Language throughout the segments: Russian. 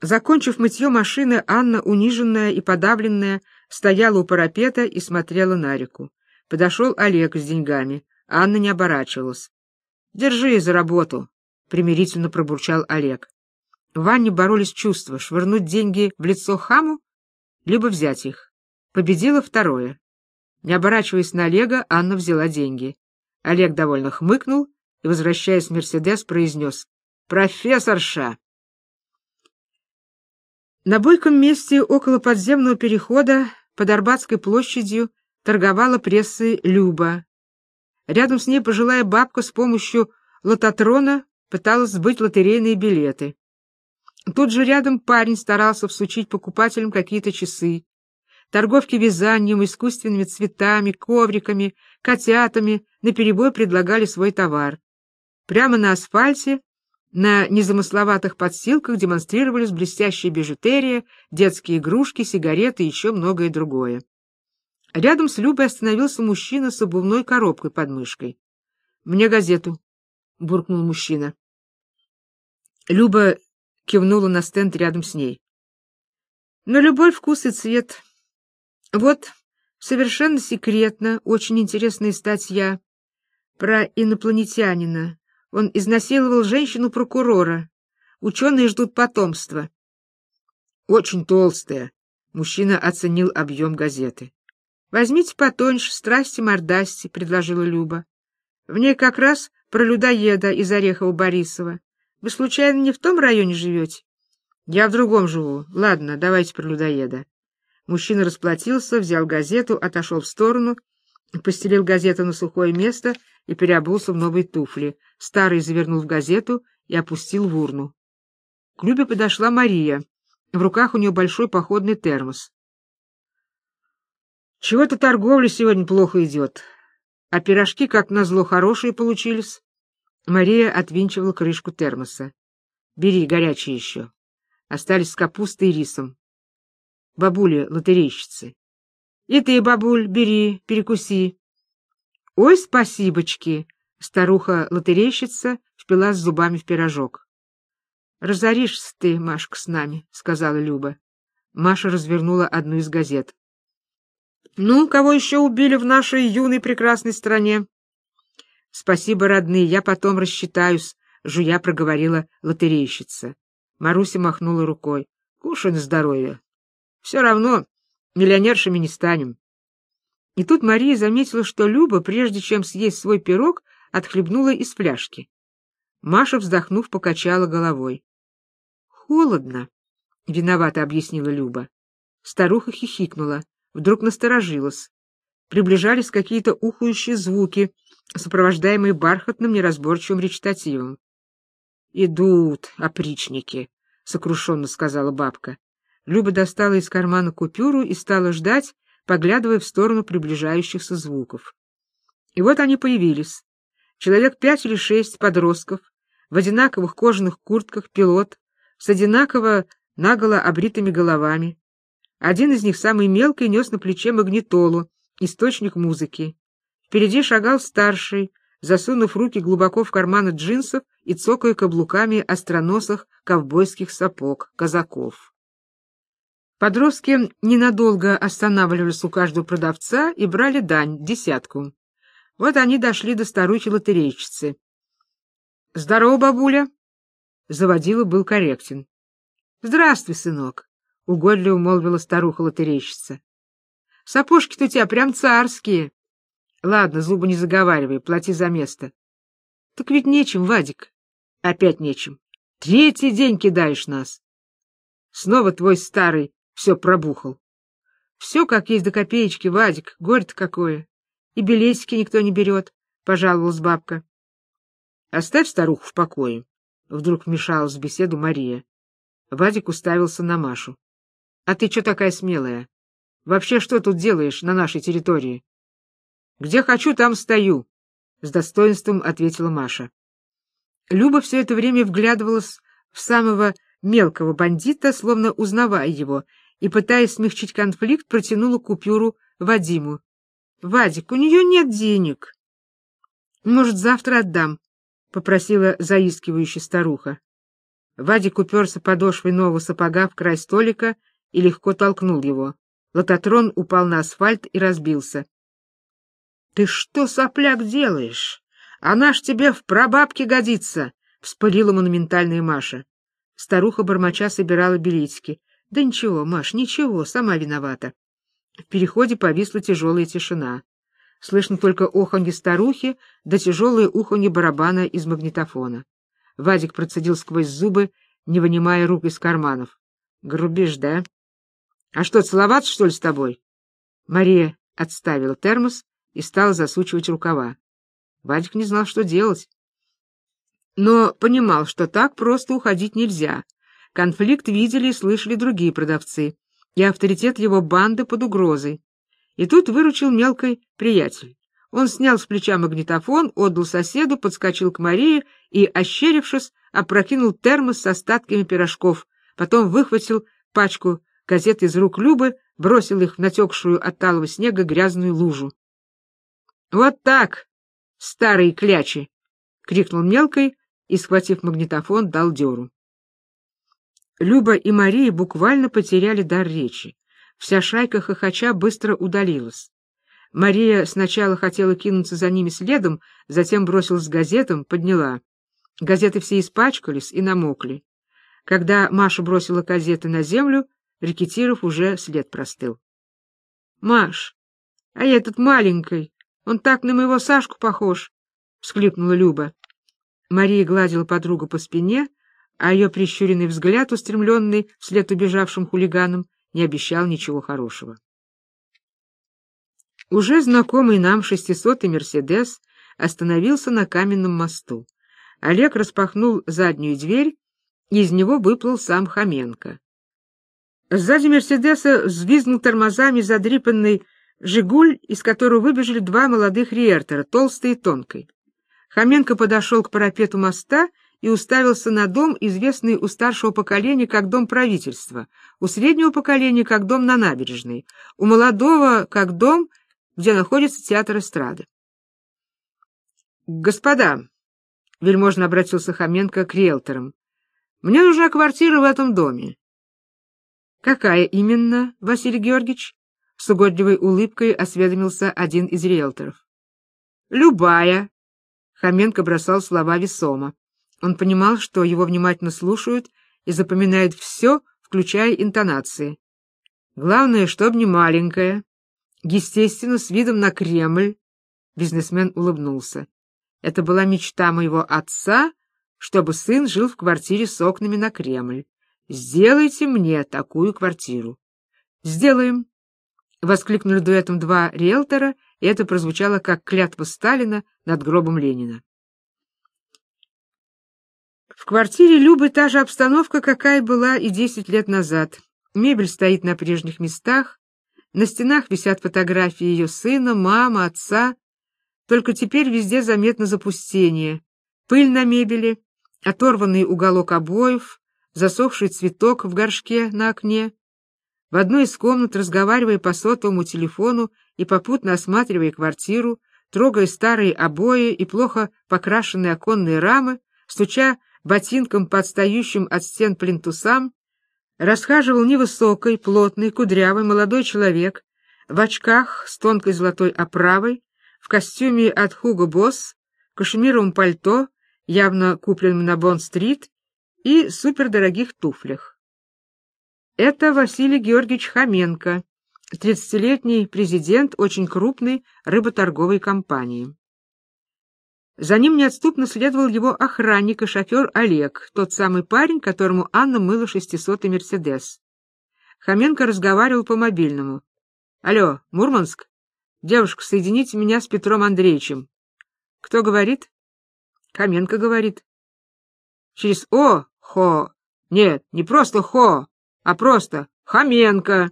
Закончив мытье машины, Анна, униженная и подавленная, стояла у парапета и смотрела на реку. Подошел Олег с деньгами. Анна не оборачивалась. «Держи за работу», — примирительно пробурчал Олег. В Анне боролись чувства — швырнуть деньги в лицо хаму, либо взять их. Победило второе. Не оборачиваясь на Олега, Анна взяла деньги. Олег довольно хмыкнул и, возвращаясь в «Мерседес», произнес «Профессорша!». На бойком месте около подземного перехода под Арбатской площадью торговала прессой Люба. Рядом с ней пожилая бабка с помощью лототрона пыталась сбыть лотерейные билеты. Тут же рядом парень старался всучить покупателям какие-то часы. Торговки вязанием, искусственными цветами, ковриками, котятами наперебой предлагали свой товар. Прямо на асфальте, на незамысловатых подстилках демонстрировались блестящие бижутерия, детские игрушки, сигареты и еще многое другое. Рядом с Любой остановился мужчина с обувной коробкой под мышкой. — Мне газету, — буркнул мужчина. Люба кивнула на стенд рядом с ней. — На любой вкус и цвет. Вот, совершенно секретно, очень интересная статья про инопланетянина. Он изнасиловал женщину-прокурора. Ученые ждут потомства. — Очень толстая. Мужчина оценил объем газеты. — Возьмите потоньше, страсти-мордасти, — предложила Люба. В ней как раз про людоеда из Орехова-Борисова. Вы, случайно, не в том районе живете? — Я в другом живу. Ладно, давайте про людоеда. Мужчина расплатился, взял газету, отошел в сторону, постелил газету на сухое место и переобулся в новые туфли. Старый завернул в газету и опустил в урну. К Любе подошла Мария. В руках у нее большой походный термос. Чего-то торговля сегодня плохо идет. А пирожки, как назло, хорошие получились. Мария отвинчивала крышку термоса. Бери, горячие еще. Остались с капустой и рисом. Бабуля, лотерейщицы. И ты, бабуль, бери, перекуси. Ой, спасибочки! Старуха-лотерейщица впилась зубами в пирожок. Разоришься ты, Машка, с нами, — сказала Люба. Маша развернула одну из газет. Ну, кого еще убили в нашей юной прекрасной стране? Спасибо, родные, я потом рассчитаюсь, жуя проговорила лотерейщица. Маруся махнула рукой. Кушай на здоровье. Все равно миллионершами не станем. И тут Мария заметила, что Люба, прежде чем съесть свой пирог, отхлебнула из фляжки. Маша, вздохнув, покачала головой. «Холодно», — виновато объяснила Люба. Старуха хихикнула вдруг насторожилась. Приближались какие-то ухающие звуки, сопровождаемые бархатным неразборчивым речитативом. «Идут опричники», — сокрушенно сказала бабка. Люба достала из кармана купюру и стала ждать, поглядывая в сторону приближающихся звуков. И вот они появились. Человек пять или шесть подростков, в одинаковых кожаных куртках пилот, с одинаково наголо обритыми головами, один из них, самый мелкий, нес на плече магнитолу, источник музыки. Впереди шагал старший, засунув руки глубоко в карманы джинсов и цокая каблуками остроносых ковбойских сапог, казаков. Подростки ненадолго останавливались у каждого продавца и брали дань, десятку. Вот они дошли до старухи-лотерейщицы. — Здорово, бабуля! Заводила был корректен. — Здравствуй, сынок! — угодливо молвила старуха-лотерейщица. — Сапожки-то у тебя прям царские. Ладно, зубы не заговаривай, плати за место. — Так ведь нечем, Вадик. — Опять нечем. Третий день кидаешь нас. Снова твой старый все пробухал. Все как есть до копеечки, Вадик, горе-то какое. И билетики никто не берет, — пожаловалась бабка. — Оставь старуху в покое. Вдруг вмешалась в беседу Мария. Вадик уставился на Машу. А ты что такая смелая? Вообще что тут делаешь на нашей территории? Где хочу, там стою, с достоинством ответила Маша. Люба все это время вглядывалась в самого мелкого бандита, словно узнавая его, и, пытаясь смягчить конфликт, протянула купюру Вадиму. — Вадик, у нее нет денег. — Может, завтра отдам, — попросила заискивающая старуха. Вадик уперся подошвой нового сапога в край столика и легко толкнул его. Лототрон упал на асфальт и разбился. — Ты что, сопляк, делаешь? Она ж тебе в прабабке годится! — вспылила монументальная Маша. Старуха бормоча собирала билетики. — Да ничего, Маш, ничего, сама виновата. В переходе повисла тяжелая тишина. Слышно только оханье старухи да тяжелое уханье барабана из магнитофона. Вадик процедил сквозь зубы, не вынимая рук из карманов. — Грубишь, да? — А что, целоваться, что ли, с тобой? Мария отставила термос и стала засучивать рукава. Вадик не знал, что делать. Но понимал, что так просто уходить нельзя. Конфликт видели и слышали другие продавцы, и авторитет его банды под угрозой. И тут выручил мелкий приятель. Он снял с плеча магнитофон, отдал соседу, подскочил к Марии и, ощерившись, опрокинул термос с остатками пирожков, потом выхватил пачку газет из рук Любы, бросил их в натекшую от талого снега грязную лужу. — Вот так, старые клячи! — крикнул мелкой и, схватив магнитофон, дал дёру. Люба и Мария буквально потеряли дар речи. Вся шайка хохоча быстро удалилась. Мария сначала хотела кинуться за ними следом, затем бросилась к газетам, подняла. Газеты все испачкались и намокли. Когда Маша бросила газеты на землю, Рекетиров уже след простыл. — Маш, а я этот маленький, он так на моего Сашку похож, — всхлипнула Люба. Мария гладила подругу по спине, а ее прищуренный взгляд, устремленный вслед убежавшим хулиганам, не обещал ничего хорошего. Уже знакомый нам шестисотый «Мерседес» остановился на каменном мосту. Олег распахнул заднюю дверь, и из него выплыл сам Хоменко. Сзади «Мерседеса» взвизгнул тормозами задрипанный «Жигуль», из которого выбежали два молодых риэлтора, толстый и тонкий. Хоменко подошел к парапету моста и уставился на дом, известный у старшего поколения как дом правительства, у среднего поколения как дом на набережной, у молодого как дом, где находится театр эстрады. «Господа», — вельможно обратился Хоменко к риэлторам, — «мне нужна квартира в этом доме». «Какая именно, Василий Георгиевич?» — с угодливой улыбкой осведомился один из риэлторов. «Любая», — Хоменко бросал слова весомо. Он понимал, что его внимательно слушают и запоминают все, включая интонации. Главное, чтоб не маленькая. Естественно, с видом на Кремль. Бизнесмен улыбнулся. Это была мечта моего отца, чтобы сын жил в квартире с окнами на Кремль. Сделайте мне такую квартиру. Сделаем. Воскликнули дуэтом два риэлтора, и это прозвучало как клятва Сталина над гробом Ленина. В квартире Любы та же обстановка, какая была и десять лет назад. Мебель стоит на прежних местах, на стенах висят фотографии ее сына, мамы, отца. Только теперь везде заметно запустение. Пыль на мебели, оторванный уголок обоев, засохший цветок в горшке на окне. В одной из комнат, разговаривая по сотовому телефону и попутно осматривая квартиру, трогая старые обои и плохо покрашенные оконные рамы, стуча ботинком по отстающим от стен плинтусам, расхаживал невысокий, плотный, кудрявый молодой человек в очках с тонкой золотой оправой, в костюме от Hugo Boss, кашемировом пальто, явно купленном на Бонн-стрит, и супердорогих туфлях. Это Василий Георгиевич Хоменко, 30-летний президент очень крупной рыботорговой компании. За ним неотступно следовал его охранник и шофер Олег, тот самый парень, которому Анна мыла шестисотый «Мерседес». Хоменко разговаривал по мобильному. «Алло, Мурманск? Девушка, соедините меня с Петром Андреевичем». «Кто говорит?» «Хоменко говорит». «Через О, Хо. Нет, не просто Хо, а просто Хоменко».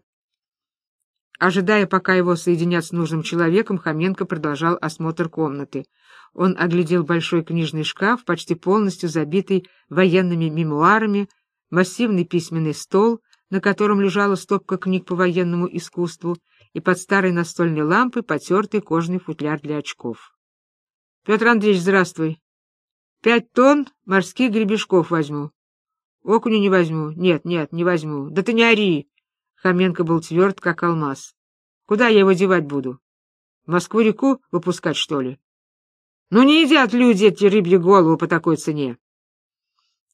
Ожидая, пока его соединят с нужным человеком, Хоменко продолжал осмотр комнаты. Он оглядел большой книжный шкаф, почти полностью забитый военными мемуарами, массивный письменный стол, на котором лежала стопка книг по военному искусству, и под старой настольной лампой потертый кожаный футляр для очков. — Петр Андреевич, здравствуй. Пять тонн морских гребешков возьму. Окуня не возьму. Нет, нет, не возьму. Да ты не ори. Хоменко был тверд, как алмаз. Куда я его девать буду? В Москву-реку выпускать, что ли? Ну не едят люди эти рыбьи голову по такой цене.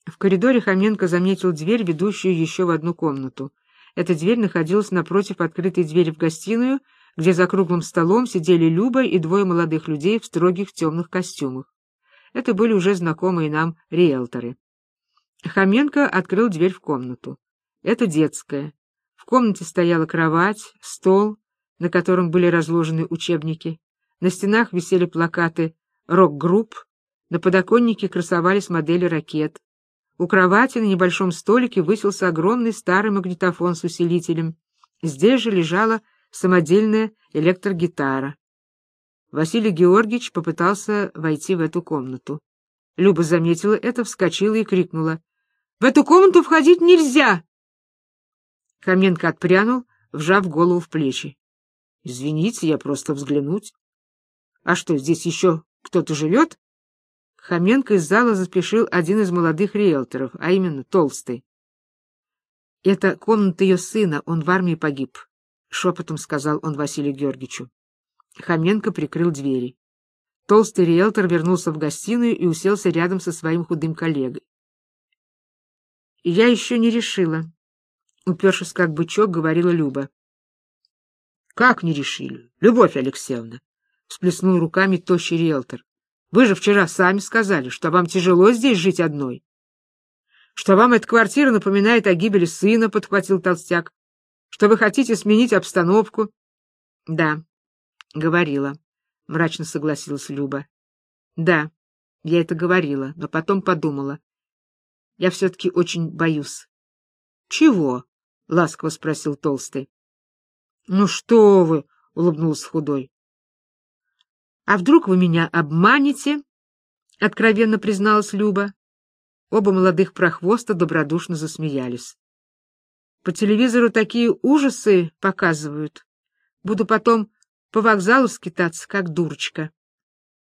В коридоре Хоменко заметил дверь, ведущую еще в одну комнату. Эта дверь находилась напротив открытой двери в гостиную, где за круглым столом сидели Люба и двое молодых людей в строгих темных костюмах. Это были уже знакомые нам риэлторы. Хоменко открыл дверь в комнату. Это детская. В комнате стояла кровать, стол, на котором были разложены учебники. На стенах висели плакаты рок-групп, на подоконнике красовались модели ракет. У кровати на небольшом столике высился огромный старый магнитофон с усилителем. Здесь же лежала самодельная электрогитара. Василий Георгиевич попытался войти в эту комнату. Люба заметила это, вскочила и крикнула. — В эту комнату входить нельзя! Хоменко отпрянул, вжав голову в плечи. — Извините, я просто взглянуть. — А что, здесь еще кто-то живет? Хоменко из зала заспешил один из молодых риэлторов, а именно Толстый. — Это комната ее сына, он в армии погиб, — шепотом сказал он Василию Георгиевичу. Хоменко прикрыл двери. Толстый риэлтор вернулся в гостиную и уселся рядом со своим худым коллегой. — Я еще не решила, — упершись как бычок, говорила Люба. — Как не решили, Любовь Алексеевна? — всплеснул руками тощий риэлтор. Вы же вчера сами сказали, что вам тяжело здесь жить одной. Что вам эта квартира напоминает о гибели сына, — подхватил толстяк. Что вы хотите сменить обстановку. — Да, — говорила, — мрачно согласилась Люба. — Да, я это говорила, но потом подумала. Я все-таки очень боюсь. — Чего? — ласково спросил Толстый. — Ну что вы, — улыбнулся Худой. А вдруг вы меня обманете? откровенно призналась Люба. Оба молодых прохвоста добродушно засмеялись. По телевизору такие ужасы показывают. Буду потом по вокзалу скитаться, как дурочка.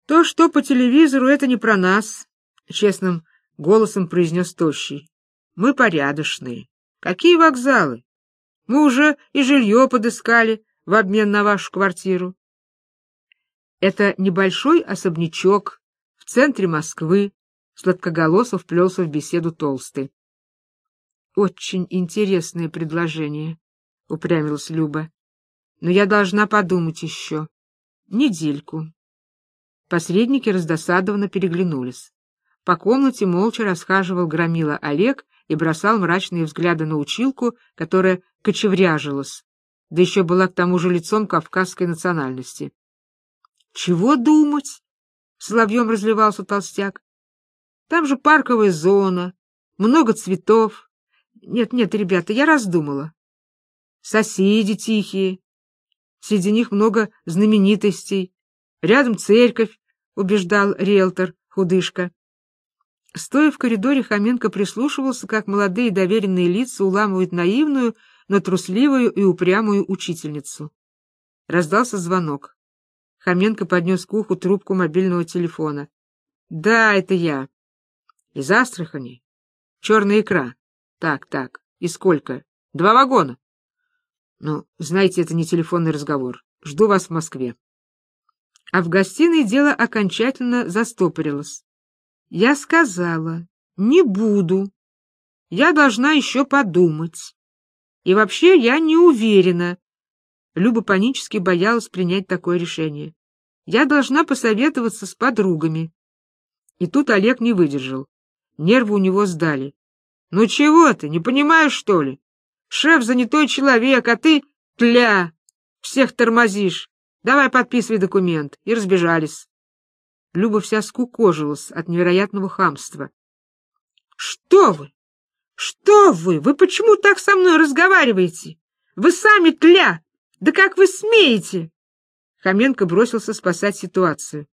То, что по телевизору, это не про нас, честным голосом произнес Тощий. Мы порядочные. Какие вокзалы? Мы уже и жилье подыскали в обмен на вашу квартиру. Это небольшой особнячок в центре Москвы, сладкоголосо вплелся в беседу Толстый. — Очень интересное предложение, — упрямилась Люба. — Но я должна подумать еще. Недельку. Посредники раздосадованно переглянулись. По комнате молча расхаживал громила Олег и бросал мрачные взгляды на училку, которая кочевряжилась, да еще была к тому же лицом кавказской национальности. Чего думать? Соловьем разливался толстяк. Там же парковая зона, много цветов. Нет, нет, ребята, я раздумала. Соседи тихие. Среди них много знаменитостей. Рядом церковь, убеждал риэлтор, худышка. Стоя в коридоре, Хоменко прислушивался, как молодые доверенные лица уламывают наивную, но трусливую и упрямую учительницу. Раздался звонок. Хоменко поднес к уху трубку мобильного телефона. — Да, это я. — Из Астрахани? — Черная икра. — Так, так. И сколько? — Два вагона. — Ну, знаете, это не телефонный разговор. Жду вас в Москве. А в гостиной дело окончательно застопорилось. Я сказала, не буду. Я должна еще подумать. И вообще я не уверена, Люба панически боялась принять такое решение. Я должна посоветоваться с подругами. И тут Олег не выдержал. Нервы у него сдали. Ну чего ты, не понимаешь, что ли? Шеф занятой человек, а ты, тля, всех тормозишь. Давай подписывай документ. И разбежались. Люба вся скукожилась от невероятного хамства. Что вы? Что вы? Вы почему так со мной разговариваете? Вы сами тля! Да как вы смеете? Хоменко бросился спасать ситуацию.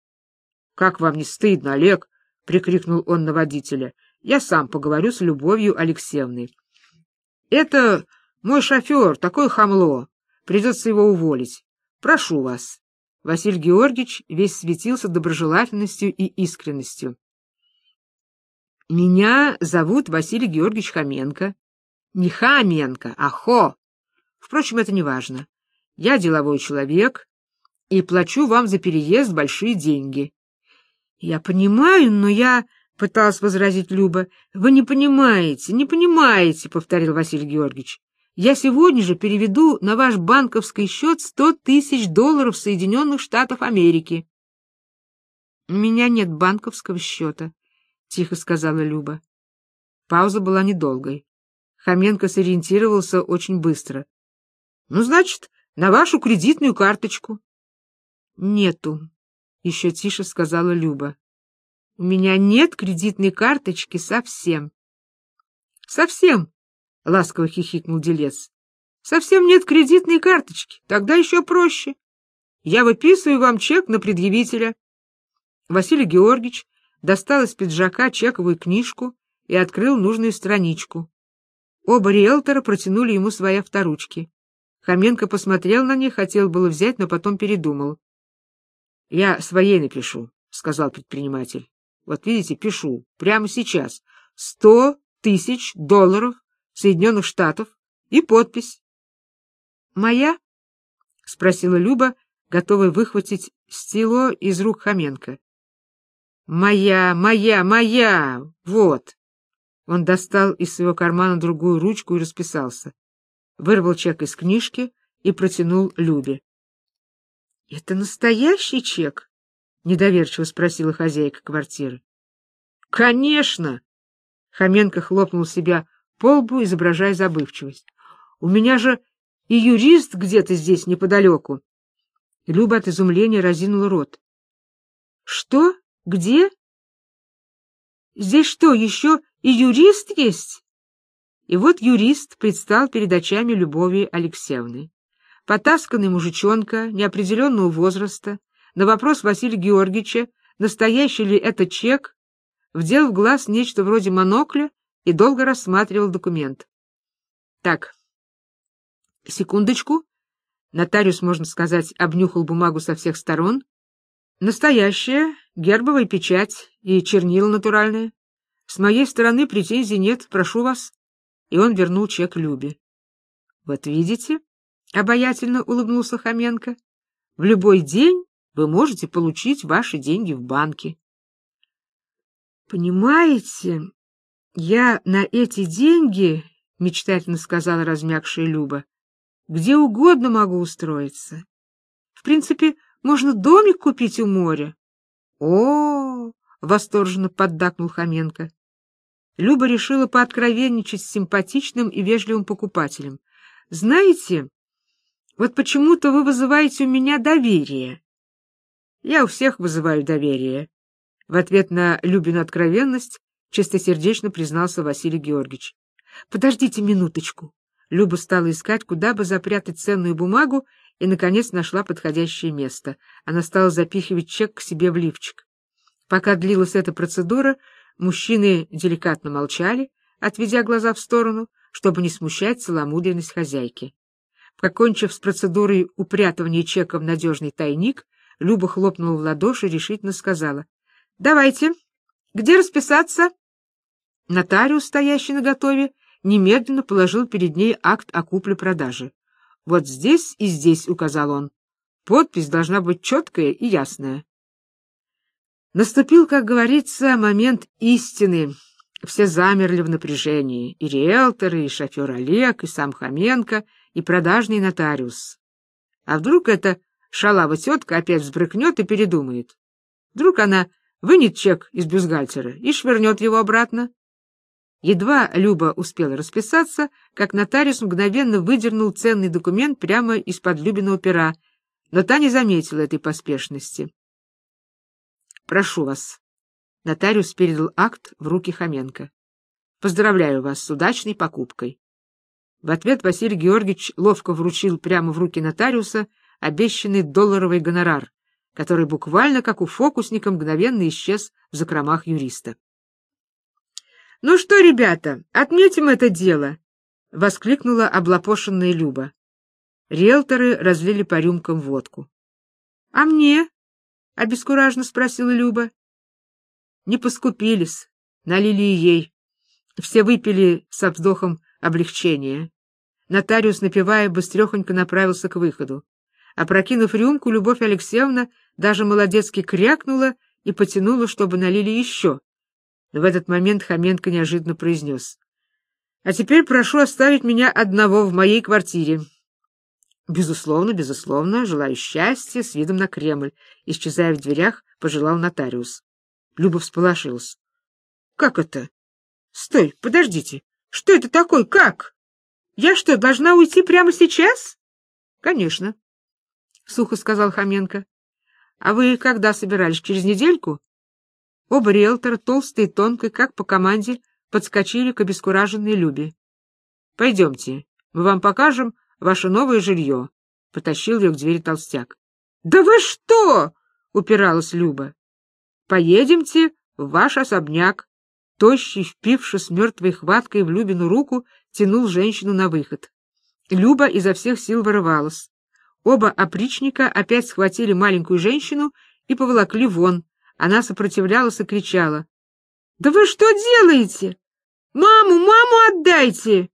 Как вам не стыдно, Олег? прикрикнул он на водителя. Я сам поговорю с Любовью Алексеевной. Это мой шофер, такое хамло. Придется его уволить. Прошу вас. Василий Георгиевич весь светился доброжелательностью и искренностью. Меня зовут Василий Георгиевич Хоменко. Не Хоменко, а Хо. Впрочем, это не важно. Я деловой человек и плачу вам за переезд большие деньги. Я понимаю, но я пыталась возразить Люба. Вы не понимаете, не понимаете, повторил Василий Георгиевич. Я сегодня же переведу на ваш банковский счет сто тысяч долларов Соединенных Штатов Америки. — У меня нет банковского счета, — тихо сказала Люба. Пауза была недолгой. Хоменко сориентировался очень быстро. — Ну, значит, на вашу кредитную карточку. — Нету, — еще тише сказала Люба. — У меня нет кредитной карточки совсем. — Совсем? — ласково хихикнул делец. — Совсем нет кредитной карточки. Тогда еще проще. Я выписываю вам чек на предъявителя. Василий Георгиевич достал из пиджака чековую книжку и открыл нужную страничку. Оба риэлтора протянули ему свои авторучки. Хоменко посмотрел на них, хотел было взять, но потом передумал. — Я своей напишу, — сказал предприниматель. — Вот видите, пишу, прямо сейчас. Сто тысяч долларов Соединенных Штатов и подпись. — Моя? — спросила Люба, готовая выхватить стило из рук Хоменко. «Моя, моя, моя! Вот!» Он достал из своего кармана другую ручку и расписался. Вырвал чек из книжки и протянул Любе. — Это настоящий чек? — недоверчиво спросила хозяйка квартиры. — Конечно! — Хоменко хлопнул себя по лбу, изображая забывчивость. — У меня же и юрист где-то здесь неподалеку. Люба от изумления разинула рот. — Что? Где? Здесь что, еще и юрист есть? И вот юрист предстал перед очами Любови Алексеевны. Потасканный мужичонка неопределенного возраста, на вопрос Василия Георгиевича, настоящий ли это чек, вдел в глаз нечто вроде монокля и долго рассматривал документ. Так, секундочку. Нотариус, можно сказать, обнюхал бумагу со всех сторон. Настоящая, Гербовая печать и чернила натуральные. С моей стороны претензий нет, прошу вас. И он вернул чек Любе. — Вот видите, — обаятельно улыбнулся Хоменко, — в любой день вы можете получить ваши деньги в банке. — Понимаете, я на эти деньги, — мечтательно сказала размягшая Люба, — где угодно могу устроиться. В принципе, можно домик купить у моря, о, восторженно поддакнул Хоменко. Люба решила пооткровенничать с симпатичным и вежливым покупателем. Знаете, вот почему-то вы вызываете у меня доверие. Я у всех вызываю доверие. В ответ на Любину откровенность чистосердечно признался Василий Георгиевич. Подождите минуточку. Люба стала искать, куда бы запрятать ценную бумагу, и, наконец, нашла подходящее место. Она стала запихивать чек к себе в лифчик. Пока длилась эта процедура, мужчины деликатно молчали, отведя глаза в сторону, чтобы не смущать целомудренность хозяйки. Покончив с процедурой упрятывания чека в надежный тайник, Люба хлопнула в ладоши и решительно сказала. — Давайте. Где расписаться? Нотариус, стоящий наготове, немедленно положил перед ней акт о купле-продаже. Вот здесь и здесь, — указал он. Подпись должна быть четкая и ясная. Наступил, как говорится, момент истины. Все замерли в напряжении. И риэлторы, и шофер Олег, и сам Хоменко, и продажный нотариус. А вдруг эта шалава тетка опять взбрыкнет и передумает? Вдруг она вынет чек из бюстгальтера и швырнет его обратно? Едва Люба успела расписаться, как нотариус мгновенно выдернул ценный документ прямо из-под Любиного пера, но та не заметила этой поспешности. «Прошу вас». Нотариус передал акт в руки Хоменко. «Поздравляю вас с удачной покупкой». В ответ Василий Георгиевич ловко вручил прямо в руки нотариуса обещанный долларовый гонорар, который буквально, как у фокусника, мгновенно исчез в закромах юриста. «Ну что, ребята, отметим это дело!» — воскликнула облапошенная Люба. Риэлторы разлили по рюмкам водку. «А мне?» — обескураженно спросила Люба. «Не поскупились», Налили ей. Все выпили со вздохом облегчения. Нотариус, напевая, быстрехонько направился к выходу. Опрокинув рюмку, Любовь Алексеевна даже молодецки крякнула и потянула, чтобы налили еще. Но в этот момент Хоменко неожиданно произнес. — А теперь прошу оставить меня одного в моей квартире. — Безусловно, безусловно, желаю счастья с видом на Кремль, — исчезая в дверях, пожелал нотариус. Люба всполошилась. — Как это? — Стой, подождите. Что это такое? Как? Я что, должна уйти прямо сейчас? — Конечно, — сухо сказал Хоменко. — А вы когда собирались? Через недельку? Оба риэлтора, толстые и тонкой, как по команде, подскочили к обескураженной Любе. — Пойдемте, мы вам покажем ваше новое жилье, — потащил ее к двери толстяк. — Да вы что? — упиралась Люба. — Поедемте в ваш особняк. Тощий, впившись мертвой хваткой в Любину руку, тянул женщину на выход. Люба изо всех сил вырывалась. Оба опричника опять схватили маленькую женщину и поволокли вон. Она сопротивлялась и кричала. — Да вы что делаете? Маму, маму отдайте!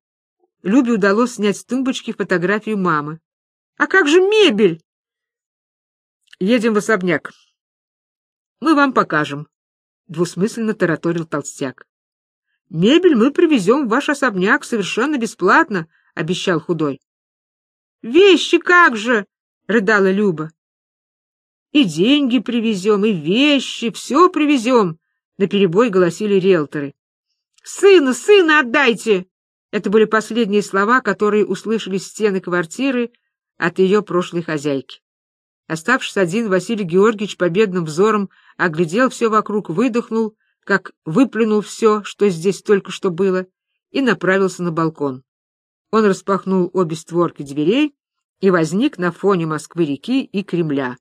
Любе удалось снять с тумбочки фотографию мамы. — А как же мебель? — Едем в особняк. — Мы вам покажем, — двусмысленно тараторил толстяк. — Мебель мы привезем в ваш особняк совершенно бесплатно, — обещал худой. — Вещи как же! — рыдала Люба. — И деньги привезем, и вещи, все привезем, — наперебой голосили риэлторы. — Сына, сына отдайте! Это были последние слова, которые услышали стены квартиры от ее прошлой хозяйки. Оставшись один, Василий Георгиевич победным взором оглядел все вокруг, выдохнул, как выплюнул все, что здесь только что было, и направился на балкон. Он распахнул обе створки дверей и возник на фоне Москвы-реки и Кремля.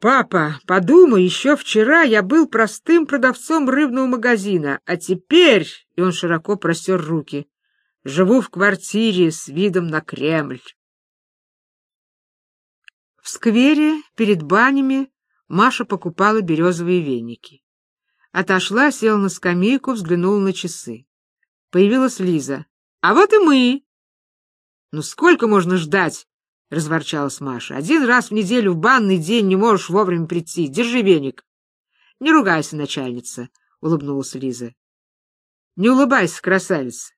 «Папа, подумай, еще вчера я был простым продавцом рыбного магазина, а теперь...» И он широко простер руки. «Живу в квартире с видом на Кремль». В сквере перед банями Маша покупала березовые веники. Отошла, села на скамейку, взглянула на часы. Появилась Лиза. «А вот и мы!» «Ну сколько можно ждать?» — разворчалась Маша. — Один раз в неделю в банный день не можешь вовремя прийти. Держи веник. — Не ругайся, начальница, — улыбнулась Лиза. — Не улыбайся, красавица.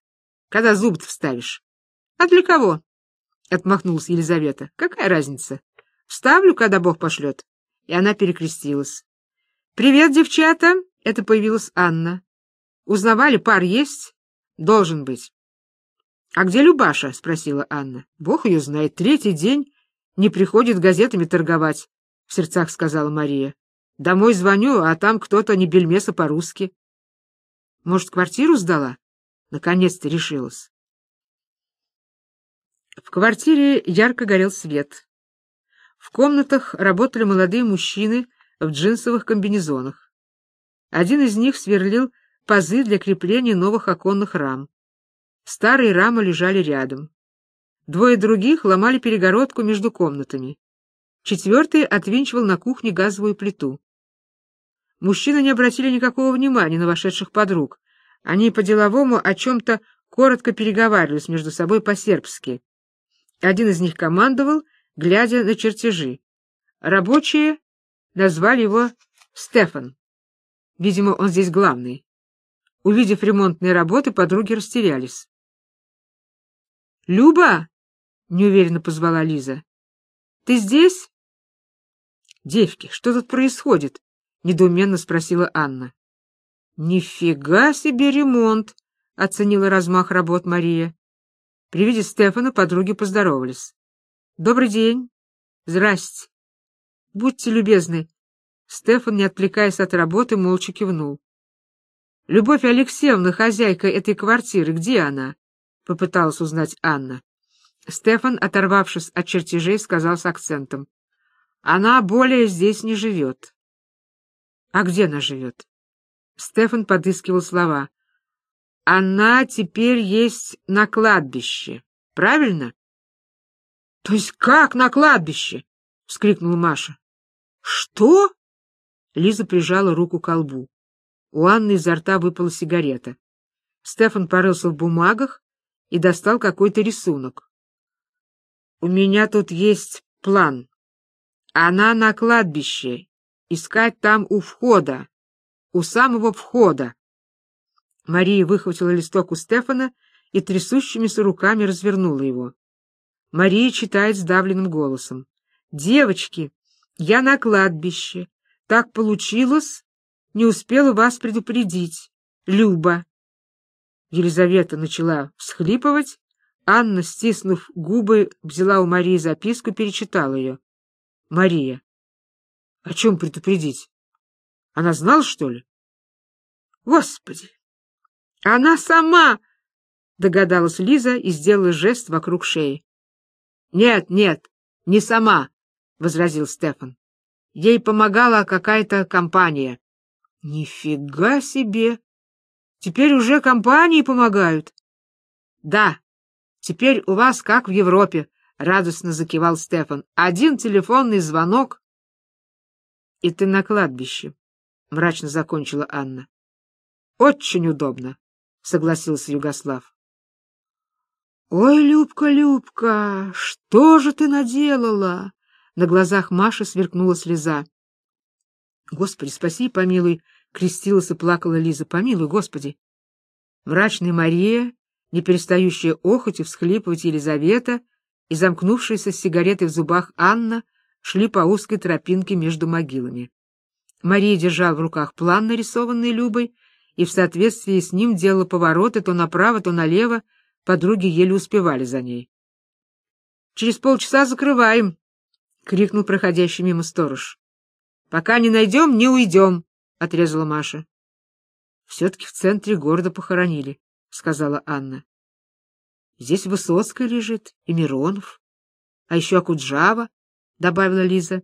Когда зуб вставишь? — А для кого? — отмахнулась Елизавета. — Какая разница? Вставлю, когда Бог пошлет. И она перекрестилась. — Привет, девчата! — это появилась Анна. — Узнавали, пар есть? — Должен быть. — А где Любаша? — спросила Анна. — Бог ее знает. Третий день не приходит газетами торговать, — в сердцах сказала Мария. — Домой звоню, а там кто-то не бельмеса по-русски. — Может, квартиру сдала? Наконец-то решилась. В квартире ярко горел свет. В комнатах работали молодые мужчины в джинсовых комбинезонах. Один из них сверлил пазы для крепления новых оконных рам. Старые рамы лежали рядом. Двое других ломали перегородку между комнатами. Четвертый отвинчивал на кухне газовую плиту. Мужчины не обратили никакого внимания на вошедших подруг. Они по-деловому о чем-то коротко переговаривались между собой по-сербски. Один из них командовал, глядя на чертежи. Рабочие назвали его Стефан. Видимо, он здесь главный. Увидев ремонтные работы, подруги растерялись. «Люба!» — неуверенно позвала Лиза. «Ты здесь?» «Девки, что тут происходит?» — недоуменно спросила Анна. «Нифига себе ремонт!» — оценила размах работ Мария. При виде Стефана подруги поздоровались. «Добрый день!» «Здрасте!» «Будьте любезны!» Стефан, не отвлекаясь от работы, молча кивнул. «Любовь Алексеевна, хозяйка этой квартиры, где она?» Попыталась узнать Анна. Стефан, оторвавшись от чертежей, сказал с акцентом. Она более здесь не живет. А где она живет? Стефан подыскивал слова. Она теперь есть на кладбище. Правильно? То есть как на кладбище? вскрикнула Маша. Что? Лиза прижала руку к колбу. У Анны изо рта выпала сигарета. Стефан порылся в бумагах и достал какой-то рисунок. — У меня тут есть план. Она на кладбище. Искать там у входа. У самого входа. Мария выхватила листок у Стефана и трясущимися руками развернула его. Мария читает сдавленным голосом. «Девочки, я на кладбище. Так получилось, не успела вас предупредить. Люба». Елизавета начала всхлипывать. Анна, стиснув губы, взяла у Марии записку, перечитала ее. «Мария, о чем предупредить? Она знала, что ли?» «Господи! Она сама!» — догадалась Лиза и сделала жест вокруг шеи. — Нет, нет, не сама, — возразил Стефан. Ей помогала какая-то компания. — Нифига себе! Теперь уже компании помогают. — Да, теперь у вас как в Европе, — радостно закивал Стефан. — Один телефонный звонок. — И ты на кладбище, — мрачно закончила Анна. — Очень удобно, — согласился Югослав. «Ой, Любка, Любка, что же ты наделала?» На глазах Маши сверкнула слеза. «Господи, спаси помилуй!» — крестилась и плакала Лиза. «Помилуй, Господи!» Мрачная Мария, не перестающая охоть и всхлипывать Елизавета и замкнувшаяся с сигаретой в зубах Анна шли по узкой тропинке между могилами. Мария держала в руках план, нарисованный Любой, и в соответствии с ним делала повороты то направо, то налево, Подруги еле успевали за ней. «Через полчаса закрываем!» — крикнул проходящий мимо сторож. «Пока не найдем, не уйдем!» — отрезала Маша. «Все-таки в центре города похоронили», — сказала Анна. «Здесь Высоцкая лежит и Миронов, а еще Акуджава», — добавила Лиза.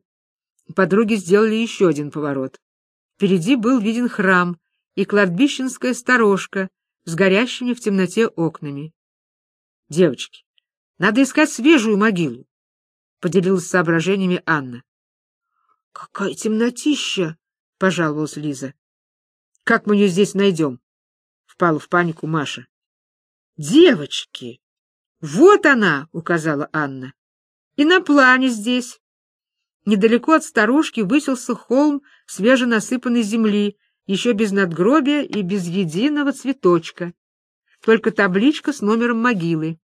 Подруги сделали еще один поворот. Впереди был виден храм и кладбищенская сторожка с горящими в темноте окнами. Девочки, надо искать свежую могилу, — поделилась соображениями Анна. — Какая темнотища! — пожаловалась Лиза. — Как мы ее здесь найдем? — впала в панику Маша. — Девочки! Вот она! — указала Анна. — И на плане здесь. Недалеко от сторожки высился холм свеженасыпанной земли, еще без надгробия и без единого цветочка только табличка с номером могилы.